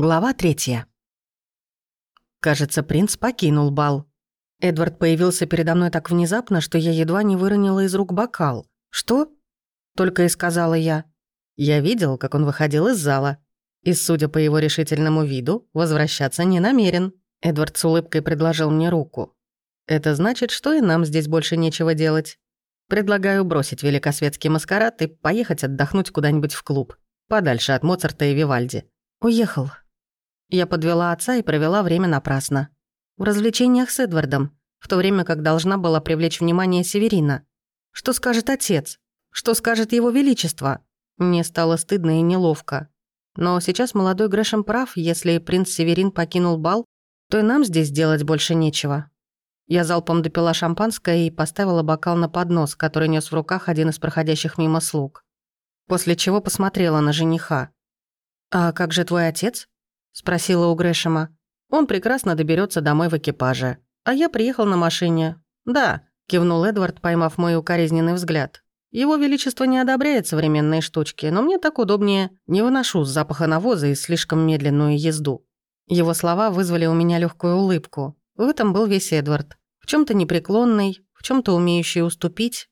Глава третья. Кажется, принц покинул бал. Эдвард появился передо мной так внезапно, что я едва не выронила из рук бокал. «Что?» — только и сказала я. Я видел, как он выходил из зала. И, судя по его решительному виду, возвращаться не намерен. Эдвард с улыбкой предложил мне руку. «Это значит, что и нам здесь больше нечего делать. Предлагаю бросить великосветский маскарад и поехать отдохнуть куда-нибудь в клуб, подальше от Моцарта и Вивальди». «Уехал», я подвела отца и провела время напрасно. В развлечениях с Эдвардом, в то время как должна была привлечь внимание Северина. Что скажет отец? Что скажет его величество? Мне стало стыдно и неловко. Но сейчас молодой Грэшем прав, если принц Северин покинул бал, то и нам здесь делать больше нечего. Я залпом допила шампанское и поставила бокал на поднос, который нес в руках один из проходящих мимо слуг. После чего посмотрела на жениха. «А как же твой отец?» Спросила у Грэшема. «Он прекрасно доберется домой в экипаже. А я приехал на машине». «Да», — кивнул Эдвард, поймав мой укоризненный взгляд. «Его Величество не одобряет современные штучки, но мне так удобнее. Не выношу с запаха навоза и слишком медленную езду». Его слова вызвали у меня легкую улыбку. В этом был весь Эдвард. В чем то непреклонный, в чем то умеющий уступить.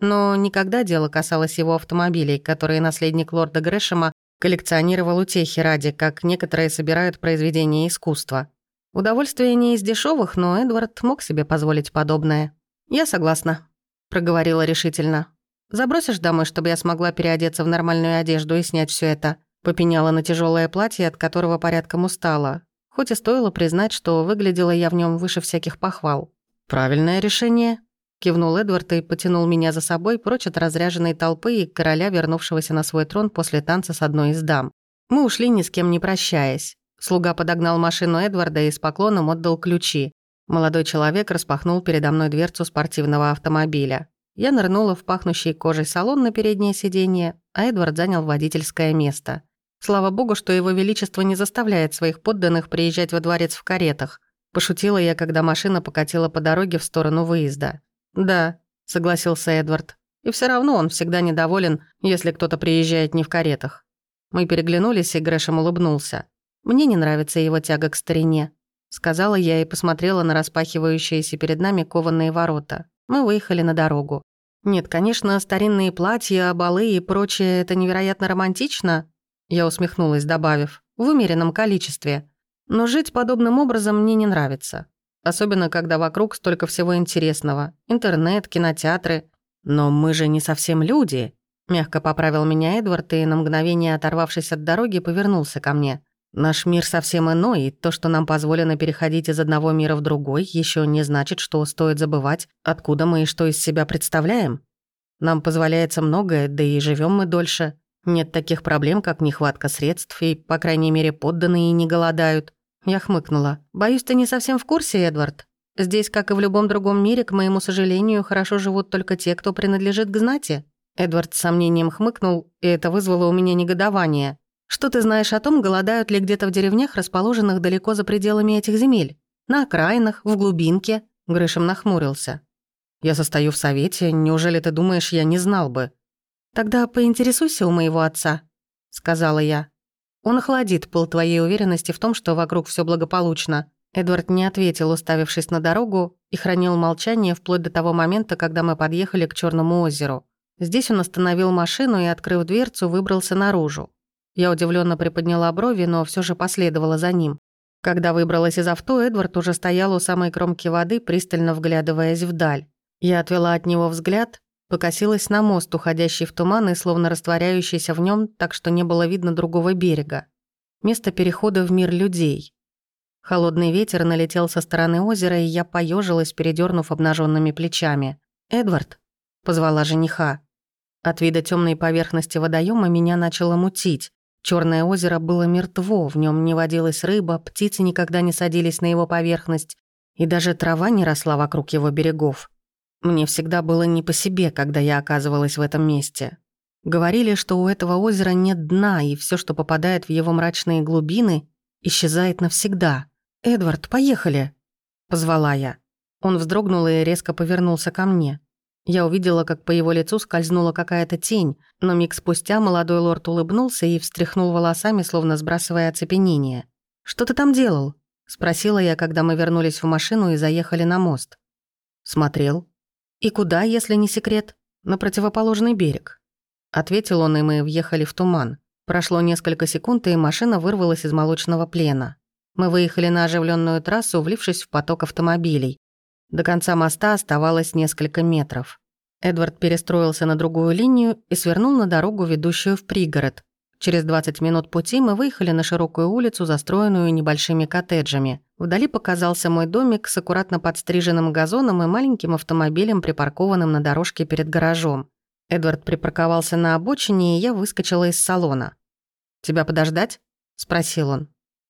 Но никогда дело касалось его автомобилей, которые наследник лорда Грэшема Коллекционировал утехи ради, как некоторые собирают произведения искусства. Удовольствие не из дешевых, но Эдвард мог себе позволить подобное. «Я согласна», — проговорила решительно. «Забросишь домой, чтобы я смогла переодеться в нормальную одежду и снять все это?» Попеняла на тяжелое платье, от которого порядком устала. Хоть и стоило признать, что выглядела я в нем выше всяких похвал. «Правильное решение», Кивнул Эдвард и потянул меня за собой прочь от разряженной толпы и короля, вернувшегося на свой трон после танца с одной из дам. Мы ушли ни с кем не прощаясь. Слуга подогнал машину Эдварда и с поклоном отдал ключи. Молодой человек распахнул передо мной дверцу спортивного автомобиля. Я нырнула в пахнущий кожей салон на переднее сиденье, а Эдвард занял водительское место. Слава богу, что его величество не заставляет своих подданных приезжать во дворец в каретах. Пошутила я, когда машина покатила по дороге в сторону выезда. «Да», — согласился Эдвард. «И все равно он всегда недоволен, если кто-то приезжает не в каретах». Мы переглянулись, и Грэшем улыбнулся. «Мне не нравится его тяга к старине», — сказала я и посмотрела на распахивающиеся перед нами кованые ворота. Мы выехали на дорогу. «Нет, конечно, старинные платья, балы и прочее — это невероятно романтично», — я усмехнулась, добавив, «в умеренном количестве. Но жить подобным образом мне не нравится. Особенно, когда вокруг столько всего интересного. Интернет, кинотеатры. Но мы же не совсем люди. Мягко поправил меня Эдвард и на мгновение, оторвавшись от дороги, повернулся ко мне. Наш мир совсем иной, и то, что нам позволено переходить из одного мира в другой, еще не значит, что стоит забывать, откуда мы и что из себя представляем. Нам позволяется многое, да и живем мы дольше. Нет таких проблем, как нехватка средств, и, по крайней мере, подданные не голодают. Я хмыкнула. «Боюсь, ты не совсем в курсе, Эдвард. Здесь, как и в любом другом мире, к моему сожалению, хорошо живут только те, кто принадлежит к знати». Эдвард с сомнением хмыкнул, и это вызвало у меня негодование. «Что ты знаешь о том, голодают ли где-то в деревнях, расположенных далеко за пределами этих земель? На окраинах, в глубинке?» Грышем нахмурился. «Я состою в совете, неужели ты думаешь, я не знал бы?» «Тогда поинтересуйся у моего отца», — сказала я. Он охладит пыл твоей уверенности в том, что вокруг все благополучно». Эдвард не ответил, уставившись на дорогу, и хранил молчание вплоть до того момента, когда мы подъехали к Черному озеру. Здесь он остановил машину и, открыв дверцу, выбрался наружу. Я удивленно приподняла брови, но все же последовала за ним. Когда выбралась из авто, Эдвард уже стоял у самой кромки воды, пристально вглядываясь вдаль. Я отвела от него взгляд Покосилась на мост, уходящий в туман и словно растворяющийся в нем, так что не было видно другого берега. Место перехода в мир людей. Холодный ветер налетел со стороны озера, и я поежилась, передернув обнаженными плечами. «Эдвард», — позвала жениха. От вида темной поверхности водоема меня начало мутить. Черное озеро было мертво, в нем не водилась рыба, птицы никогда не садились на его поверхность, и даже трава не росла вокруг его берегов. Мне всегда было не по себе, когда я оказывалась в этом месте. Говорили, что у этого озера нет дна, и все, что попадает в его мрачные глубины, исчезает навсегда. «Эдвард, поехали!» — позвала я. Он вздрогнул и резко повернулся ко мне. Я увидела, как по его лицу скользнула какая-то тень, но миг спустя молодой лорд улыбнулся и встряхнул волосами, словно сбрасывая оцепенение. «Что ты там делал?» — спросила я, когда мы вернулись в машину и заехали на мост. «Смотрел». «И куда, если не секрет?» «На противоположный берег». Ответил он, и мы въехали в туман. Прошло несколько секунд, и машина вырвалась из молочного плена. Мы выехали на оживленную трассу, влившись в поток автомобилей. До конца моста оставалось несколько метров. Эдвард перестроился на другую линию и свернул на дорогу, ведущую в пригород. Через 20 минут пути мы выехали на широкую улицу, застроенную небольшими коттеджами. Вдали показался мой домик с аккуратно подстриженным газоном и маленьким автомобилем, припаркованным на дорожке перед гаражом. Эдвард припарковался на обочине, и я выскочила из салона. «Тебя подождать?» – спросил он.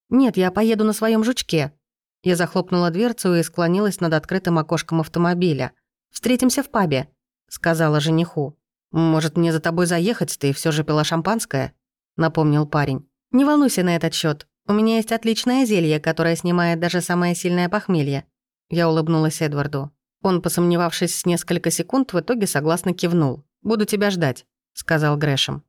«Нет, я поеду на своем жучке», я захлопнула дверцу и склонилась над открытым окошком автомобиля. «Встретимся в пабе», — сказала жениху. «Может, мне за тобой заехать, ты все же пила шампанское?» — напомнил парень. «Не волнуйся на этот счет. У меня есть отличное зелье, которое снимает даже самое сильное похмелье». Я улыбнулась Эдварду. Он, посомневавшись несколько секунд, в итоге согласно кивнул. «Буду тебя ждать», — сказал Грэшем.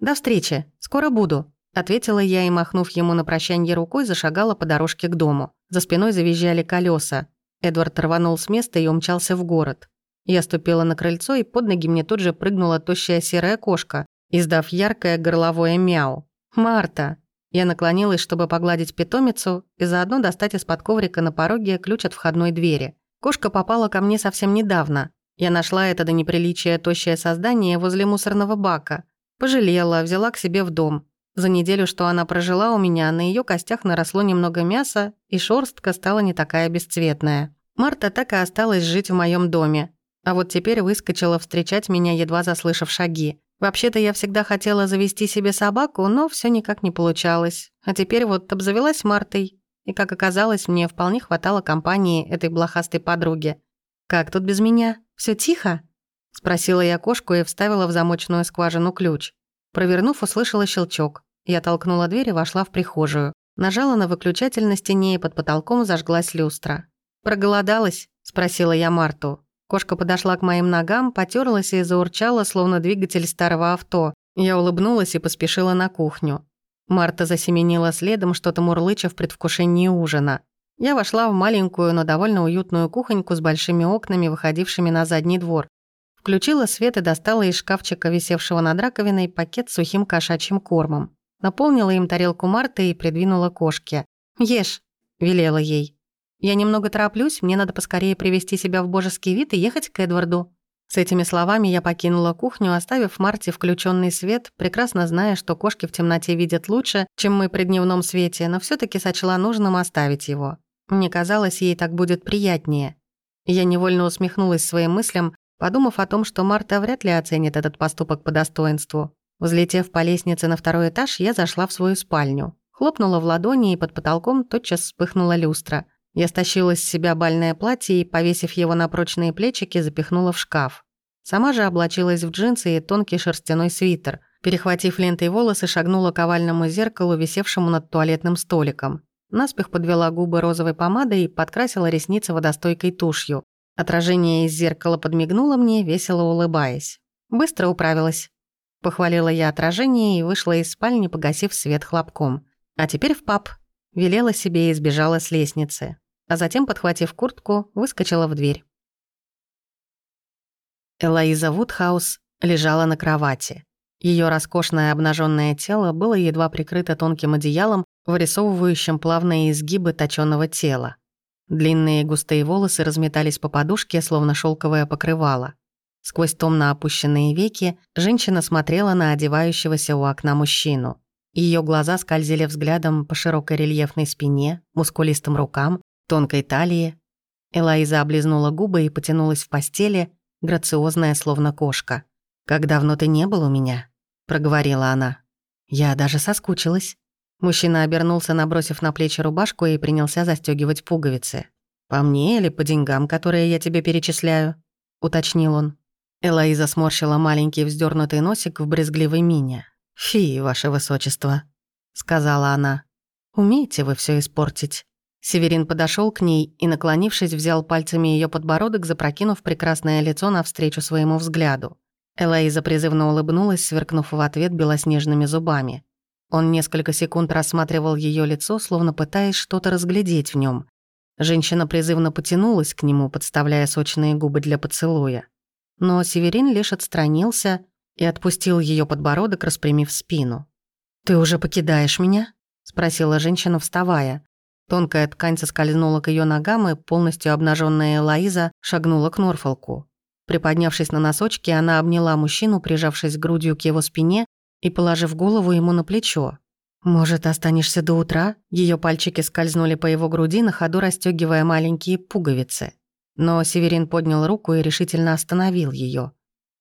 «До встречи. Скоро буду», Ответила я и, махнув ему на прощанье рукой, зашагала по дорожке к дому. За спиной завизжали колеса. Эдвард рванул с места и умчался в город. Я ступила на крыльцо, и под ноги мне тут же прыгнула тощая серая кошка, издав яркое горловое мяу. «Марта!» Я наклонилась, чтобы погладить питомицу и заодно достать из-под коврика на пороге ключ от входной двери. Кошка попала ко мне совсем недавно. Я нашла это до неприличия тощее создание возле мусорного бака. Пожалела, взяла к себе в дом. За неделю, что она прожила у меня, на ее костях наросло немного мяса, и шорстка стала не такая бесцветная. Марта так и осталась жить в моем доме. А вот теперь выскочила встречать меня, едва заслышав шаги. Вообще-то я всегда хотела завести себе собаку, но все никак не получалось. А теперь вот обзавелась Мартой. И, как оказалось, мне вполне хватало компании этой блохастой подруги. «Как тут без меня? Все тихо?» Спросила я кошку и вставила в замочную скважину ключ. Провернув, услышала щелчок. Я толкнула дверь и вошла в прихожую. Нажала на выключатель на стене, и под потолком зажглась люстра. «Проголодалась?» – спросила я Марту. Кошка подошла к моим ногам, потерлась и заурчала, словно двигатель старого авто. Я улыбнулась и поспешила на кухню. Марта засеменила следом, что-то мурлыча в предвкушении ужина. Я вошла в маленькую, но довольно уютную кухоньку с большими окнами, выходившими на задний двор. Включила свет и достала из шкафчика, висевшего над раковиной, пакет с сухим кошачьим кормом. Наполнила им тарелку Марты и придвинула кошке. «Ешь», — велела ей. «Я немного тороплюсь, мне надо поскорее привести себя в божеский вид и ехать к Эдварду». С этими словами я покинула кухню, оставив Марте включенный свет, прекрасно зная, что кошки в темноте видят лучше, чем мы при дневном свете, но все таки сочла нужным оставить его. Мне казалось, ей так будет приятнее. Я невольно усмехнулась своим мыслям, подумав о том, что Марта вряд ли оценит этот поступок по достоинству. Взлетев по лестнице на второй этаж, я зашла в свою спальню. Хлопнула в ладони, и под потолком тотчас вспыхнула люстра. Я стащила с себя бальное платье и, повесив его на прочные плечики, запихнула в шкаф. Сама же облачилась в джинсы и тонкий шерстяной свитер. Перехватив лентой волосы, шагнула к овальному зеркалу, висевшему над туалетным столиком. Наспех подвела губы розовой помадой и подкрасила ресницы водостойкой тушью. Отражение из зеркала подмигнуло мне, весело улыбаясь. Быстро управилась. Похвалила я отражение и вышла из спальни, погасив свет хлопком. А теперь в паб. Велела себе и сбежала с лестницы. А затем, подхватив куртку, выскочила в дверь. Элоиза Вудхаус лежала на кровати. Ее роскошное обнаженное тело было едва прикрыто тонким одеялом, вырисовывающим плавные изгибы точёного тела. Длинные густые волосы разметались по подушке, словно шелковое покрывало. Сквозь томно опущенные веки женщина смотрела на одевающегося у окна мужчину. Ее глаза скользили взглядом по широкой рельефной спине, мускулистым рукам, тонкой талии. Элайза облизнула губы и потянулась в постели, грациозная, словно кошка. «Как давно ты не был у меня?» – проговорила она. «Я даже соскучилась». Мужчина обернулся, набросив на плечи рубашку и принялся застегивать пуговицы. «По мне или по деньгам, которые я тебе перечисляю?» — уточнил он. Элоиза сморщила маленький вздернутый носик в брезгливой мине. «Фи, ваше высочество», — сказала она. «Умеете вы все испортить?» Северин подошел к ней и, наклонившись, взял пальцами ее подбородок, запрокинув прекрасное лицо навстречу своему взгляду. Элоиза призывно улыбнулась, сверкнув в ответ белоснежными зубами. Он несколько секунд рассматривал ее лицо, словно пытаясь что-то разглядеть в нем. Женщина призывно потянулась к нему, подставляя сочные губы для поцелуя. Но Северин лишь отстранился и отпустил ее подбородок, распрямив спину. «Ты уже покидаешь меня?» — спросила женщина, вставая. Тонкая ткань соскользнула к ее ногам, и полностью обнаженная Лоиза шагнула к Норфолку. Приподнявшись на носочки, она обняла мужчину, прижавшись грудью к его спине и положив голову ему на плечо. «Может, останешься до утра?» Ее пальчики скользнули по его груди, на ходу расстегивая маленькие пуговицы. Но Северин поднял руку и решительно остановил ее.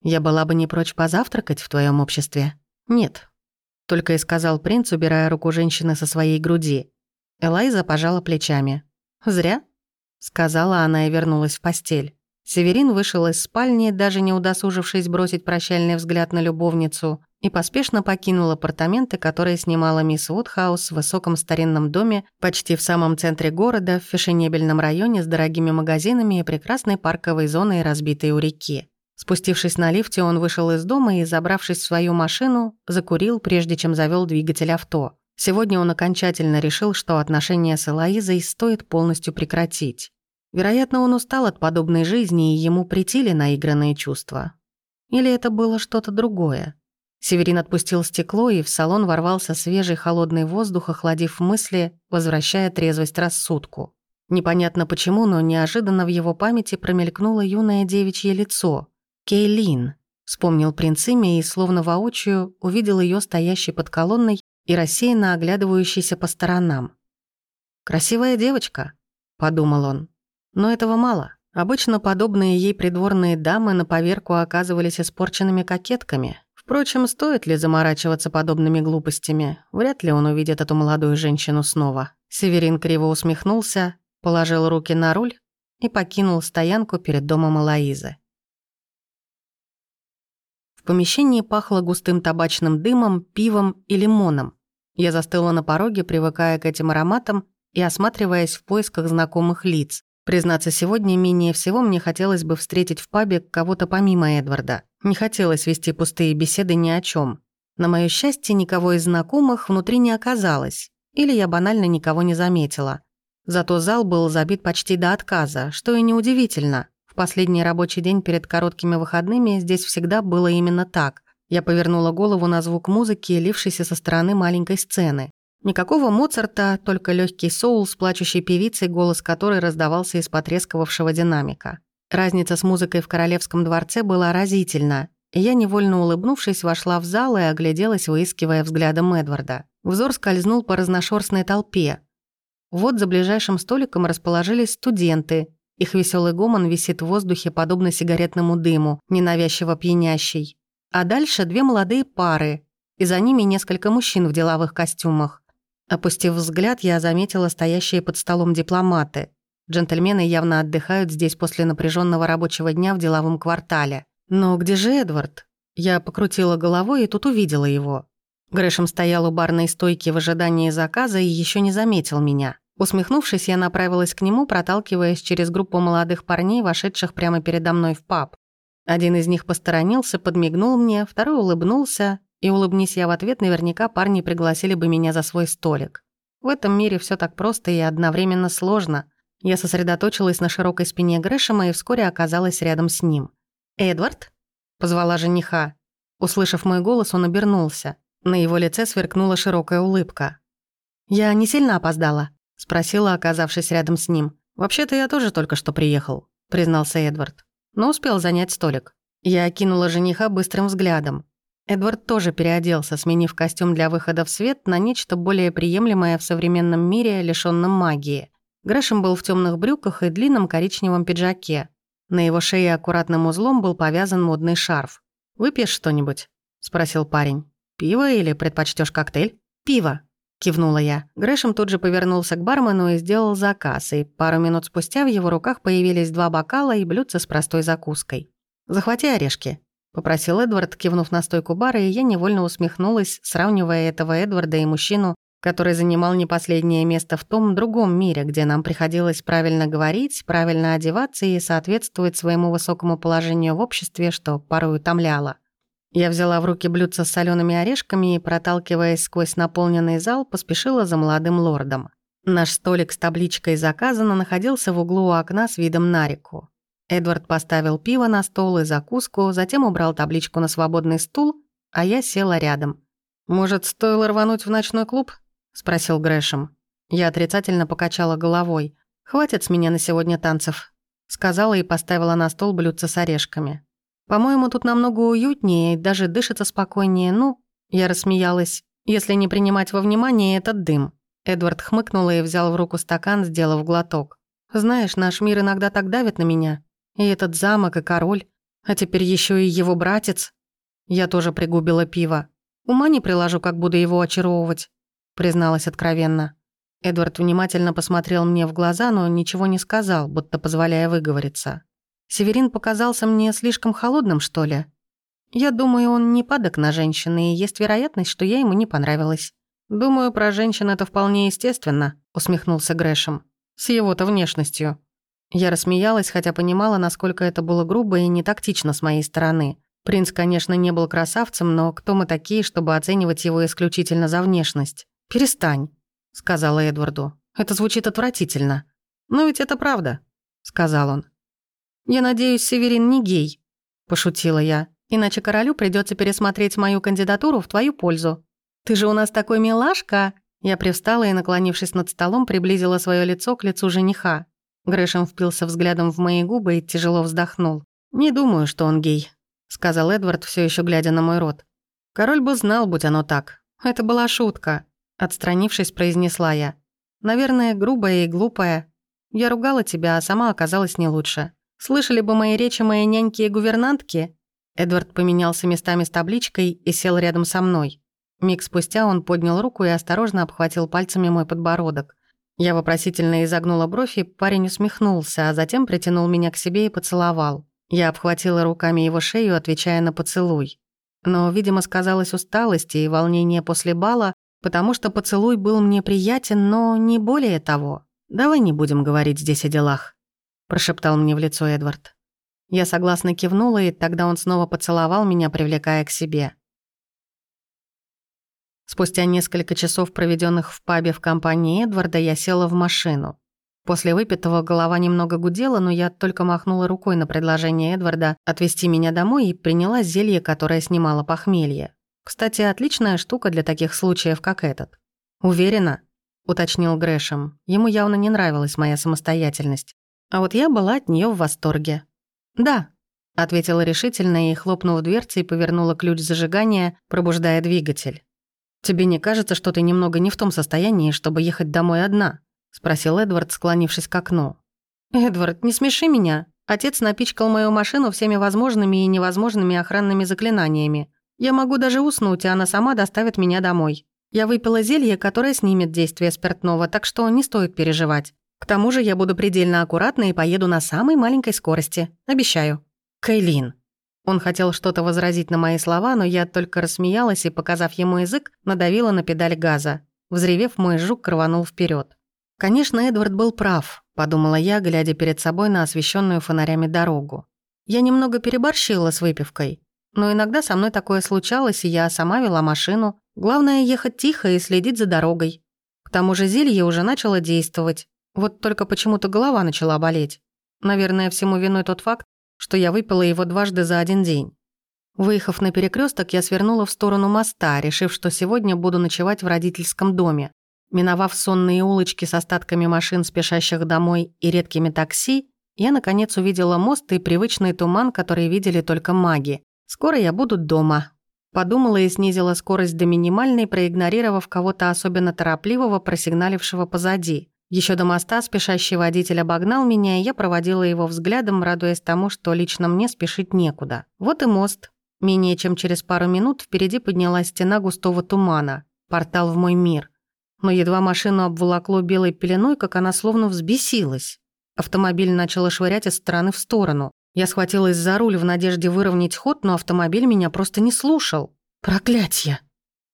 «Я была бы не прочь позавтракать в твоем обществе?» «Нет», — только и сказал принц, убирая руку женщины со своей груди. Элайза пожала плечами. «Зря», — сказала она и вернулась в постель. Северин вышел из спальни, даже не удосужившись бросить прощальный взгляд на любовницу, и поспешно покинул апартаменты, которые снимала мисс Вудхаус в высоком старинном доме почти в самом центре города, в фешенебельном районе с дорогими магазинами и прекрасной парковой зоной, разбитой у реки. Спустившись на лифте, он вышел из дома и, забравшись в свою машину, закурил, прежде чем завел двигатель авто. Сегодня он окончательно решил, что отношения с Элоизой стоит полностью прекратить. Вероятно, он устал от подобной жизни, и ему притили наигранные чувства. Или это было что-то другое? Северин отпустил стекло, и в салон ворвался свежий холодный воздух, охладив мысли, возвращая трезвость рассудку. Непонятно почему, но неожиданно в его памяти промелькнуло юное девичье лицо. Кейлин. Вспомнил принц имя и, словно воочию, увидел ее стоящей под колонной и рассеянно оглядывающейся по сторонам. «Красивая девочка», — подумал он. Но этого мало. Обычно подобные ей придворные дамы на поверку оказывались испорченными кокетками. Впрочем, стоит ли заморачиваться подобными глупостями? Вряд ли он увидит эту молодую женщину снова. Северин криво усмехнулся, положил руки на руль и покинул стоянку перед домом Элоизы. В помещении пахло густым табачным дымом, пивом и лимоном. Я застыла на пороге, привыкая к этим ароматам и осматриваясь в поисках знакомых лиц. Признаться, сегодня менее всего мне хотелось бы встретить в пабе кого-то помимо Эдварда. Не хотелось вести пустые беседы ни о чем. На моё счастье, никого из знакомых внутри не оказалось. Или я банально никого не заметила. Зато зал был забит почти до отказа, что и неудивительно. В последний рабочий день перед короткими выходными здесь всегда было именно так. Я повернула голову на звук музыки, лившейся со стороны маленькой сцены. Никакого Моцарта, только легкий соул с плачущей певицей, голос которой раздавался из потрескавшего динамика. Разница с музыкой в Королевском дворце была разительна, и я, невольно улыбнувшись, вошла в зал и огляделась, выискивая взглядом Эдварда. Взор скользнул по разношерстной толпе. Вот за ближайшим столиком расположились студенты. Их веселый гомон висит в воздухе, подобно сигаретному дыму, ненавязчиво пьянящий. А дальше две молодые пары, и за ними несколько мужчин в деловых костюмах. Опустив взгляд, я заметила стоящие под столом дипломаты. Джентльмены явно отдыхают здесь после напряженного рабочего дня в деловом квартале. Но где же Эдвард? Я покрутила головой и тут увидела его. Грэшем стоял у барной стойки в ожидании заказа и еще не заметил меня. Усмехнувшись, я направилась к нему, проталкиваясь через группу молодых парней, вошедших прямо передо мной в паб. Один из них посторонился, подмигнул мне, второй улыбнулся, и улыбнись я в ответ, наверняка парни пригласили бы меня за свой столик. В этом мире все так просто и одновременно сложно. Я сосредоточилась на широкой спине Грэшема и вскоре оказалась рядом с ним. «Эдвард?» — позвала жениха. Услышав мой голос, он обернулся. На его лице сверкнула широкая улыбка. «Я не сильно опоздала?» — спросила, оказавшись рядом с ним. «Вообще-то я тоже только что приехал», — признался Эдвард но успел занять столик. Я окинула жениха быстрым взглядом. Эдвард тоже переоделся, сменив костюм для выхода в свет на нечто более приемлемое в современном мире, лишённом магии. Грэшем был в темных брюках и длинном коричневом пиджаке. На его шее аккуратным узлом был повязан модный шарф. «Выпьешь что-нибудь?» – спросил парень. «Пиво или предпочтешь коктейль?» «Пиво», – кивнула я. Грэшем тут же повернулся к бармену и сделал заказ, и пару минут спустя в его руках появились два бокала и блюдце с простой закуской. «Захвати орешки», — попросил Эдвард, кивнув на стойку бара, и я невольно усмехнулась, сравнивая этого Эдварда и мужчину, который занимал не последнее место в том другом мире, где нам приходилось правильно говорить, правильно одеваться и соответствовать своему высокому положению в обществе, что порой утомляло. Я взяла в руки блюдце с солеными орешками и, проталкиваясь сквозь наполненный зал, поспешила за молодым лордом. Наш столик с табличкой «Заказано» находился в углу у окна с видом на реку. Эдвард поставил пиво на стол и закуску, затем убрал табличку на свободный стул, а я села рядом. «Может, стоило рвануть в ночной клуб?» — спросил Грэшем. Я отрицательно покачала головой. «Хватит с меня на сегодня танцев», — сказала и поставила на стол блюдце с орешками. По-моему, тут намного уютнее даже дышится спокойнее. Ну, я рассмеялась. Если не принимать во внимание этот дым. Эдвард хмыкнул и взял в руку стакан, сделав глоток. Знаешь, наш мир иногда так давит на меня. И этот замок, и король. А теперь еще и его братец. Я тоже пригубила пиво. Ума не приложу, как буду его очаровывать, призналась откровенно. Эдвард внимательно посмотрел мне в глаза, но ничего не сказал, будто позволяя выговориться. Северин показался мне слишком холодным, что ли? Я думаю, он не падок на женщины, и есть вероятность, что я ему не понравилась. Думаю, про женщин это вполне естественно, усмехнулся Грэшем. С его-то внешностью. Я рассмеялась, хотя понимала, насколько это было грубо и не тактично с моей стороны. Принц, конечно, не был красавцем, но кто мы такие, чтобы оценивать его исключительно за внешность? «Перестань», — сказала Эдварду. «Это звучит отвратительно». «Но ведь это правда», — сказал он. «Я надеюсь, Северин не гей», – пошутила я. «Иначе королю придется пересмотреть мою кандидатуру в твою пользу». «Ты же у нас такой милашка!» Я привстала и, наклонившись над столом, приблизила свое лицо к лицу жениха. Грэшем впился взглядом в мои губы и тяжело вздохнул. «Не думаю, что он гей», — сказал Эдвард, все еще глядя на мой рот. «Король бы знал, будь оно так. Это была шутка», — отстранившись, произнесла я. «Наверное, грубая и глупая. Я ругала тебя, а сама оказалась не лучше. Слышали бы мои речи мои няньки и гувернантки?» Эдвард поменялся местами с табличкой и сел рядом со мной. Миг спустя он поднял руку и осторожно обхватил пальцами мой подбородок. Я вопросительно изогнула бровь, и парень усмехнулся, а затем притянул меня к себе и поцеловал. Я обхватила руками его шею, отвечая на поцелуй. Но, видимо, сказалась усталость и волнение после бала, потому что поцелуй был мне приятен, но не более того. Давай не будем говорить здесь о делах прошептал мне в лицо Эдвард. Я согласно кивнула, и тогда он снова поцеловал меня, привлекая к себе. Спустя несколько часов, проведенных в пабе в компании Эдварда, я села в машину. После выпитого голова немного гудела, но я только махнула рукой на предложение Эдварда отвезти меня домой и приняла зелье, которое снимало похмелье. Кстати, отличная штука для таких случаев, как этот. «Уверена?» – уточнил Грэшем. Ему явно не нравилась моя самостоятельность. А вот я была от нее в восторге. «Да», — ответила решительно и, хлопнув дверцей, повернула ключ зажигания, пробуждая двигатель. «Тебе не кажется, что ты немного не в том состоянии, чтобы ехать домой одна?» — спросил Эдвард, склонившись к окну. «Эдвард, не смеши меня. Отец напичкал мою машину всеми возможными и невозможными охранными заклинаниями. Я могу даже уснуть, и она сама доставит меня домой. Я выпила зелье, которое снимет действие спиртного, так что не стоит переживать. К тому же я буду предельно аккуратна и поеду на самой маленькой скорости. Обещаю. Кейлин. Он хотел что-то возразить на мои слова, но я только рассмеялась и, показав ему язык, надавила на педаль газа. Взревев, мой жук рванул вперед. Конечно, Эдвард был прав, подумала я, глядя перед собой на освещенную фонарями дорогу. Я немного переборщила с выпивкой, но иногда со мной такое случалось, и я сама вела машину. Главное ехать тихо и следить за дорогой. К тому же зелье уже начало действовать, вот только почему-то голова начала болеть. Наверное, всему виной тот факт, что я выпила его дважды за один день. Выехав на перекресток, я свернула в сторону моста, решив, что сегодня буду ночевать в родительском доме. Миновав сонные улочки с остатками машин, спешащих домой, и редкими такси, я, наконец, увидела мост и привычный туман, который видели только маги. Скоро я буду дома. Подумала и снизила скорость до минимальной, проигнорировав кого-то особенно торопливого, просигналившего позади. Еще до моста спешащий водитель обогнал меня, и я проводила его взглядом, радуясь тому, что лично мне спешить некуда. Вот и мост. Менее чем через пару минут впереди поднялась стена густого тумана. Портал в мой мир. Но едва машину обволокло белой пеленой, как она словно взбесилась. Автомобиль начал швырять из стороны в сторону. Я схватилась за руль в надежде выровнять ход, но автомобиль меня просто не слушал. Проклятье!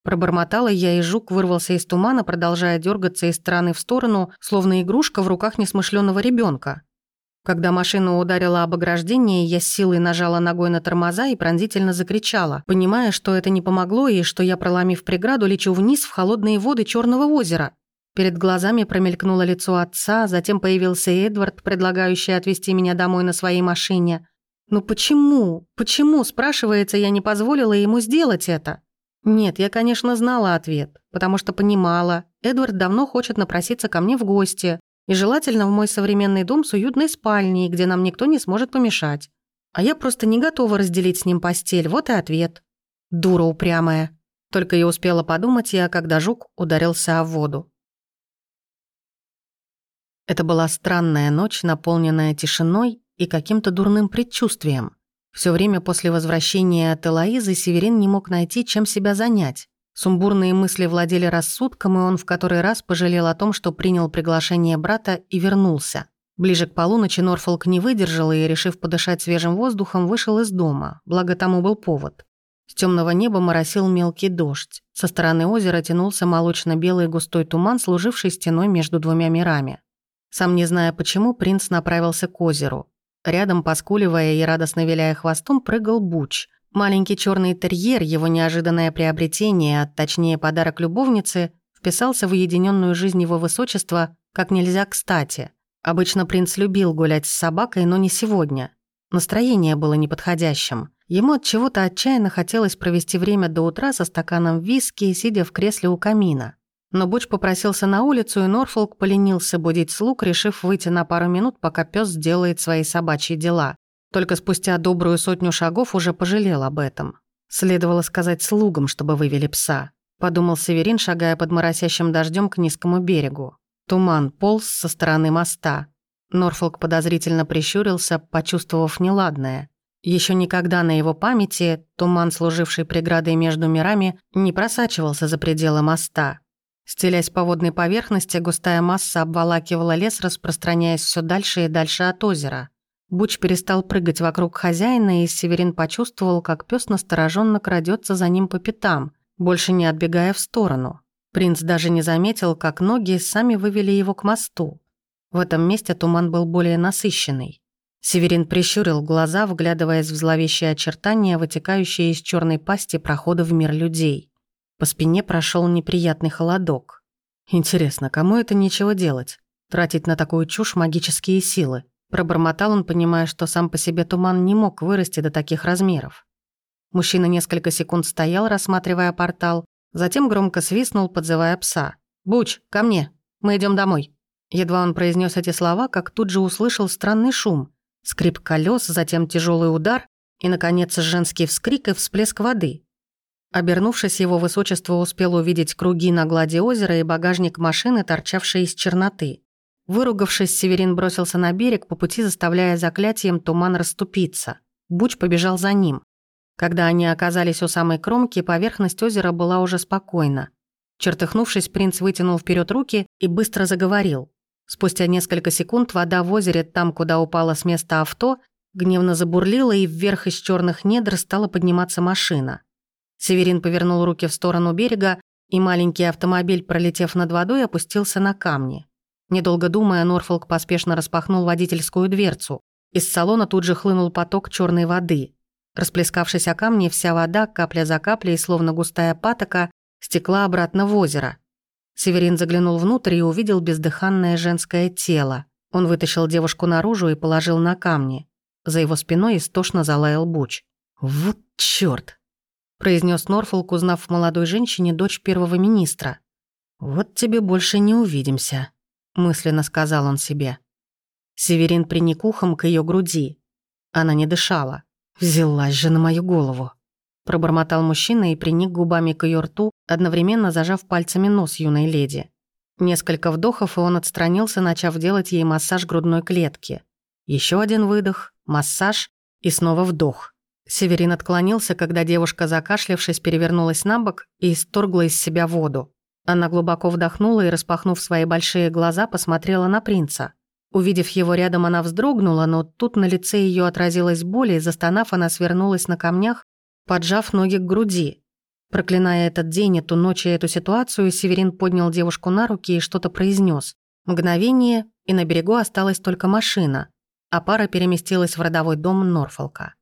Пробормотала я, и жук вырвался из тумана, продолжая дергаться из стороны в сторону, словно игрушка в руках несмышленного ребенка. Когда машина ударила об ограждение, я с силой нажала ногой на тормоза и пронзительно закричала, понимая, что это не помогло и что я, проломив преграду, лечу вниз в холодные воды Черного озера. Перед глазами промелькнуло лицо отца, затем появился Эдвард, предлагающий отвезти меня домой на своей машине. «Ну почему? Почему, спрашивается, я не позволила ему сделать это?» Нет, я, конечно, знала ответ, потому что понимала, Эдвард давно хочет напроситься ко мне в гости, и желательно в мой современный дом с уютной спальней, где нам никто не сможет помешать. А я просто не готова разделить с ним постель, вот и ответ. Дура упрямая. Только я успела подумать я, когда жук ударился о воду. Это была странная ночь, наполненная тишиной и каким-то дурным предчувствием. Все время после возвращения от Элоизы Северин не мог найти, чем себя занять. Сумбурные мысли владели рассудком, и он в который раз пожалел о том, что принял приглашение брата и вернулся. Ближе к полуночи Норфолк не выдержал и, решив подышать свежим воздухом, вышел из дома, благо тому был повод. С темного неба моросил мелкий дождь. Со стороны озера тянулся молочно-белый густой туман, служивший стеной между двумя мирами. Сам не зная почему, принц направился к озеру. Рядом, поскуливая и радостно виляя хвостом, прыгал Буч. Маленький черный терьер, его неожиданное приобретение, а точнее подарок любовницы, вписался в уединенную жизнь его высочества как нельзя кстати. Обычно принц любил гулять с собакой, но не сегодня. Настроение было неподходящим. Ему от чего-то отчаянно хотелось провести время до утра со стаканом виски, сидя в кресле у камина. Но Буч попросился на улицу, и Норфолк поленился будить слуг, решив выйти на пару минут, пока пес сделает свои собачьи дела. Только спустя добрую сотню шагов уже пожалел об этом. Следовало сказать слугам, чтобы вывели пса. Подумал Северин, шагая под моросящим дождем к низкому берегу. Туман полз со стороны моста. Норфолк подозрительно прищурился, почувствовав неладное. Еще никогда на его памяти туман, служивший преградой между мирами, не просачивался за пределы моста. Стелясь по водной поверхности, густая масса обволакивала лес, распространяясь все дальше и дальше от озера. Буч перестал прыгать вокруг хозяина, и Северин почувствовал, как пес настороженно крадется за ним по пятам, больше не отбегая в сторону. Принц даже не заметил, как ноги сами вывели его к мосту. В этом месте туман был более насыщенный. Северин прищурил глаза, вглядываясь в зловещие очертания, вытекающие из черной пасти прохода в мир людей. По спине прошел неприятный холодок. Интересно, кому это нечего делать? Тратить на такую чушь магические силы? Пробормотал он, понимая, что сам по себе туман не мог вырасти до таких размеров. Мужчина несколько секунд стоял, рассматривая портал, затем громко свистнул, подзывая пса. «Буч, ко мне! Мы идем домой!» Едва он произнес эти слова, как тут же услышал странный шум. Скрип колес, затем тяжелый удар и, наконец, женский вскрик и всплеск воды. Обернувшись, его высочество успел увидеть круги на глади озера и багажник машины, торчавший из черноты. Выругавшись, Северин бросился на берег, по пути заставляя заклятием туман расступиться. Буч побежал за ним. Когда они оказались у самой кромки, поверхность озера была уже спокойна. Чертыхнувшись, принц вытянул вперед руки и быстро заговорил. Спустя несколько секунд вода в озере, там, куда упала с места авто, гневно забурлила, и вверх из черных недр стала подниматься машина. Северин повернул руки в сторону берега, и маленький автомобиль, пролетев над водой, опустился на камни. Недолго думая, Норфолк поспешно распахнул водительскую дверцу. Из салона тут же хлынул поток черной воды. Расплескавшись о камни, вся вода, капля за каплей, словно густая патока, стекла обратно в озеро. Северин заглянул внутрь и увидел бездыханное женское тело. Он вытащил девушку наружу и положил на камни. За его спиной истошно залаял Буч. «Вот чёрт!» Произнес Норфолк, узнав в молодой женщине дочь первого министра. «Вот тебе больше не увидимся», — мысленно сказал он себе. Северин приник ухом к ее груди. Она не дышала. «Взялась же на мою голову», — пробормотал мужчина и приник губами к ее рту, одновременно зажав пальцами нос юной леди. Несколько вдохов, и он отстранился, начав делать ей массаж грудной клетки. Еще один выдох, массаж и снова вдох. Северин отклонился, когда девушка, закашлявшись, перевернулась на бок и исторгла из себя воду. Она глубоко вдохнула и, распахнув свои большие глаза, посмотрела на принца. Увидев его рядом, она вздрогнула, но тут на лице ее отразилась боль, и, застонав, она свернулась на камнях, поджав ноги к груди. Проклиная этот день, эту ночь и эту ситуацию, Северин поднял девушку на руки и что-то произнес. Мгновение, и на берегу осталась только машина, а пара переместилась в родовой дом Норфолка.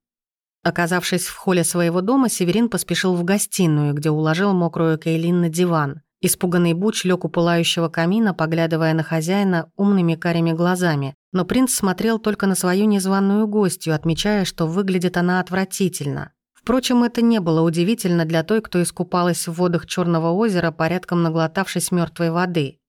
Оказавшись в холле своего дома, Северин поспешил в гостиную, где уложил мокрую Кейлин на диван. Испуганный Буч лег у пылающего камина, поглядывая на хозяина умными карими глазами. Но принц смотрел только на свою незваную гостью, отмечая, что выглядит она отвратительно. Впрочем, это не было удивительно для той, кто искупалась в водах Черного озера, порядком наглотавшись мертвой воды.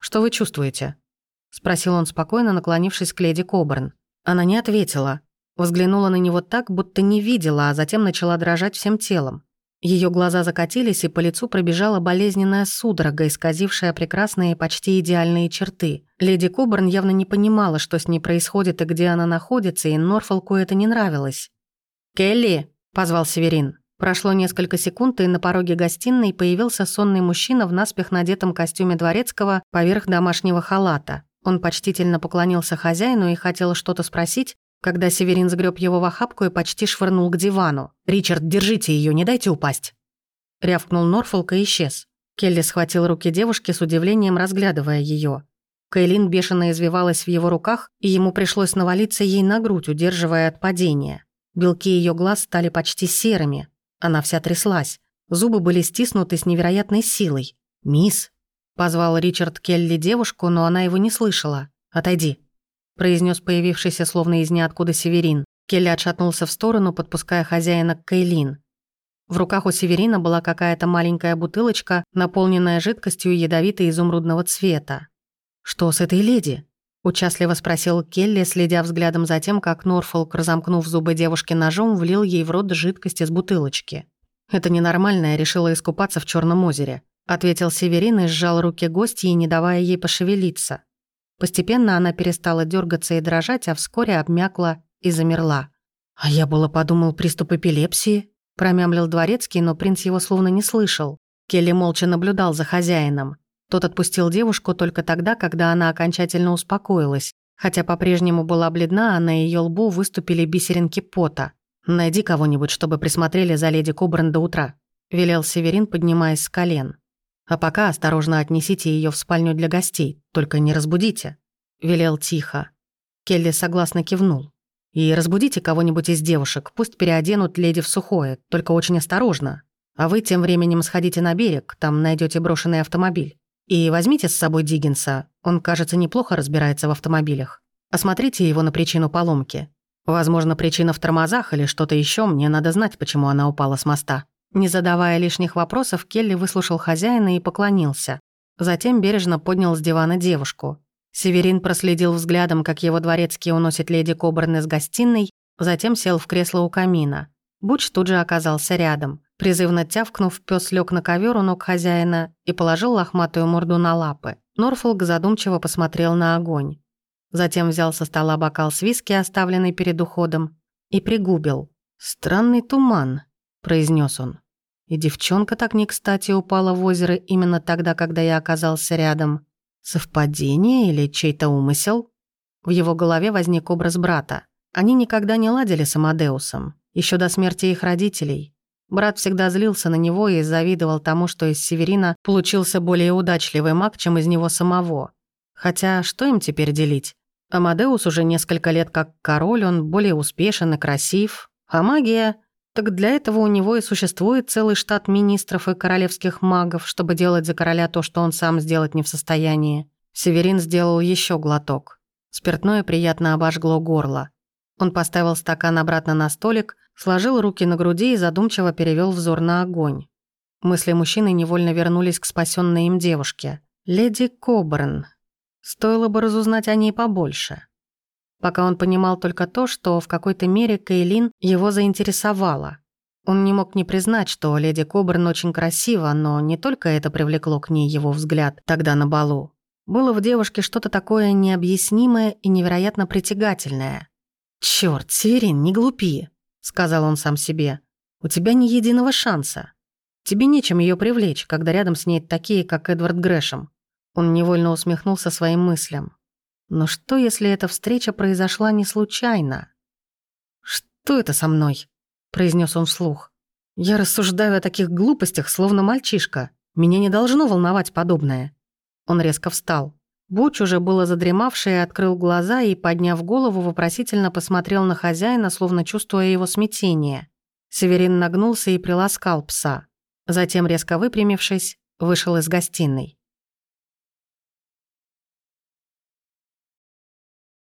«Что вы чувствуете?» — спросил он спокойно, наклонившись к леди Кобрн. Она не ответила. Взглянула на него так, будто не видела, а затем начала дрожать всем телом. Ее глаза закатились, и по лицу пробежала болезненная судорога, исказившая прекрасные, почти идеальные черты. Леди Кобрн явно не понимала, что с ней происходит и где она находится, и Норфолку это не нравилось. «Келли!» – позвал Северин. Прошло несколько секунд, и на пороге гостиной появился сонный мужчина в наспех надетом костюме дворецкого поверх домашнего халата. Он почтительно поклонился хозяину и хотел что-то спросить, когда Северин сгреб его в охапку и почти швырнул к дивану. «Ричард, держите ее, не дайте упасть!» Рявкнул Норфолк и исчез. Келли схватил руки девушки с удивлением, разглядывая ее. Кейлин бешено извивалась в его руках, и ему пришлось навалиться ей на грудь, удерживая от падения. Белки ее глаз стали почти серыми. Она вся тряслась. Зубы были стиснуты с невероятной силой. «Мисс!» – позвал Ричард Келли девушку, но она его не слышала. «Отойди!» Произнес появившийся словно из ниоткуда Северин. Келли отшатнулся в сторону, подпуская хозяина к Кейлин. В руках у Северина была какая-то маленькая бутылочка, наполненная жидкостью ядовитой изумрудного цвета. «Что с этой леди?» – участливо спросил Келли, следя взглядом за тем, как Норфолк, разомкнув зубы девушки ножом, влил ей в рот жидкость из бутылочки. «Это ненормальная, решила искупаться в Черном озере», – ответил Северин и сжал руки гостьи, не давая ей пошевелиться. Постепенно она перестала дергаться и дрожать, а вскоре обмякла и замерла. «А я было подумал приступ эпилепсии», – промямлил дворецкий, но принц его словно не слышал. Келли молча наблюдал за хозяином. Тот отпустил девушку только тогда, когда она окончательно успокоилась, хотя по-прежнему была бледна, а на ее лбу выступили бисеринки пота. «Найди кого-нибудь, чтобы присмотрели за леди Кобран до утра», – велел Северин, поднимаясь с колен. А пока осторожно отнесите ее в спальню для гостей, только не разбудите», — велел тихо. Келли согласно кивнул. «И разбудите кого-нибудь из девушек, пусть переоденут леди в сухое, только очень осторожно. А вы тем временем сходите на берег, там найдете брошенный автомобиль. И возьмите с собой Диггинса, он, кажется, неплохо разбирается в автомобилях. Осмотрите его на причину поломки. Возможно, причина в тормозах или что-то еще. мне надо знать, почему она упала с моста». Не задавая лишних вопросов, Келли выслушал хозяина и поклонился. Затем бережно поднял с дивана девушку. Северин проследил взглядом, как его дворецкий уносит леди Кобрн из гостиной, затем сел в кресло у камина. Буч тут же оказался рядом. Призывно тявкнув, пес лег на ковер у ног хозяина и положил лохматую морду на лапы. Норфолк задумчиво посмотрел на огонь. Затем взял со стола бокал с виски, оставленный перед уходом, и пригубил. «Странный туман», — произнес он. И девчонка так не кстати упала в озеро именно тогда, когда я оказался рядом. Совпадение или чей-то умысел? В его голове возник образ брата. Они никогда не ладили с Амадеусом, еще до смерти их родителей. Брат всегда злился на него и завидовал тому, что из Северина получился более удачливый маг, чем из него самого. Хотя что им теперь делить? Амадеус уже несколько лет как король, он более успешен и красив. А магия так для этого у него и существует целый штат министров и королевских магов, чтобы делать за короля то, что он сам сделать не в состоянии. Северин сделал еще глоток. Спиртное приятно обожгло горло. Он поставил стакан обратно на столик, сложил руки на груди и задумчиво перевел взор на огонь. Мысли мужчины невольно вернулись к спасенной им девушке. «Леди Кобрн. Стоило бы разузнать о ней побольше». Пока он понимал только то, что в какой-то мере Кейлин его заинтересовала. Он не мог не признать, что леди Кобрн очень красива, но не только это привлекло к ней его взгляд тогда на балу. Было в девушке что-то такое необъяснимое и невероятно притягательное. «Чёрт, Северин, не глупи», — сказал он сам себе. «У тебя ни единого шанса. Тебе нечем ее привлечь, когда рядом с ней такие, как Эдвард Грэшем». Он невольно усмехнулся своим мыслям. Но что, если эта встреча произошла не случайно? «Что это со мной?» – произнес он вслух. Я рассуждаю о таких глупостях, словно мальчишка. Меня не должно волновать подобное». Он резко встал. Буч, уже было задремавший, открыл глаза и, подняв голову, вопросительно посмотрел на хозяина, словно чувствуя его смятение. Северин нагнулся и приласкал пса. Затем, резко выпрямившись, вышел из гостиной.